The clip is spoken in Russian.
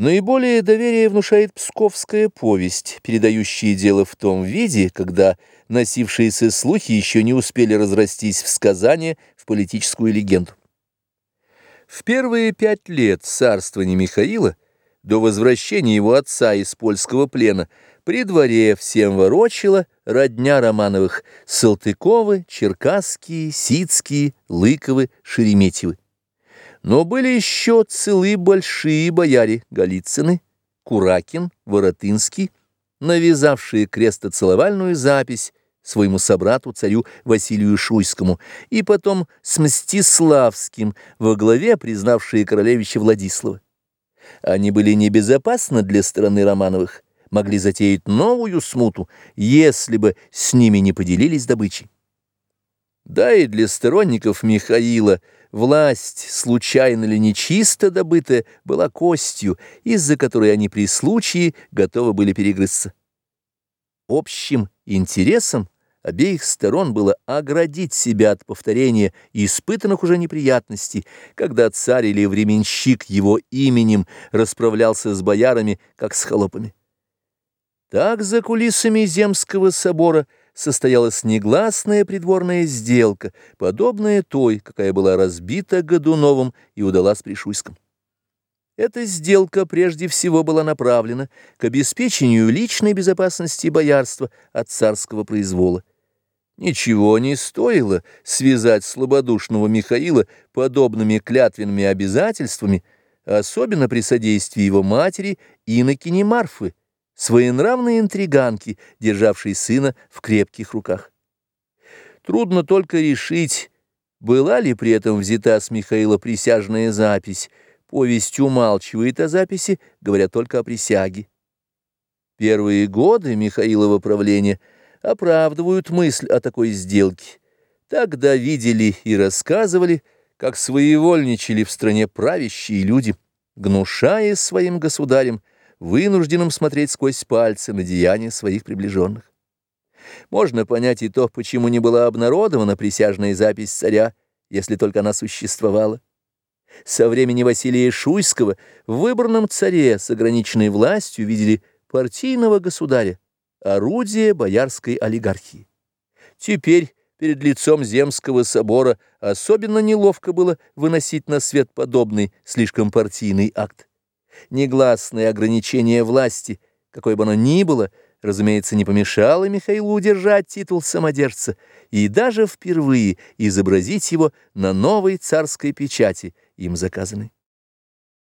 Наиболее доверие внушает псковская повесть, передающая дело в том виде, когда носившиеся слухи еще не успели разрастись в сказание, в политическую легенду. В первые пять лет царствования Михаила, до возвращения его отца из польского плена, при дворе всем ворочила родня Романовых Салтыковы, Черкасские, Сицкие, Лыковы, Шереметьевы. Но были еще целые большие бояре Голицыны, Куракин, Воротынский, навязавшие крестоцеловальную запись своему собрату, царю Василию Шуйскому, и потом с Мстиславским во главе признавшие королевича Владислава. Они были небезопасны для страны Романовых, могли затеять новую смуту, если бы с ними не поделились добычей. Да и для сторонников Михаила власть, случайно ли нечисто добытая, была костью, из-за которой они при случае готовы были перегрызться. Общим интересом обеих сторон было оградить себя от повторения испытанных уже неприятностей, когда царь или временщик его именем расправлялся с боярами, как с холопами. Так за кулисами Земского собора – состоялась негласная придворная сделка, подобная той, какая была разбита Годуновым и удалась при Шуйском. Эта сделка прежде всего была направлена к обеспечению личной безопасности боярства от царского произвола. Ничего не стоило связать слабодушного Михаила подобными клятвенными обязательствами, особенно при содействии его матери Инокини Марфы, своенравные интриганки, державшие сына в крепких руках. Трудно только решить, была ли при этом взята с Михаила присяжная запись. Повесть умалчивает о записи, говоря только о присяге. Первые годы Михаилова правления оправдывают мысль о такой сделке. Тогда видели и рассказывали, как своевольничали в стране правящие люди, гнушая своим государем, вынужденным смотреть сквозь пальцы на деяния своих приближенных. Можно понять и то, почему не была обнародована присяжная запись царя, если только она существовала. Со времени Василия Шуйского в выбранном царе с ограниченной властью видели партийного государя, орудие боярской олигархии. Теперь перед лицом Земского собора особенно неловко было выносить на свет подобный слишком партийный акт негласное ограничение власти, какой бы оно ни было, разумеется, не помешало Михаилу удержать титул самодержца и даже впервые изобразить его на новой царской печати, им заказанной.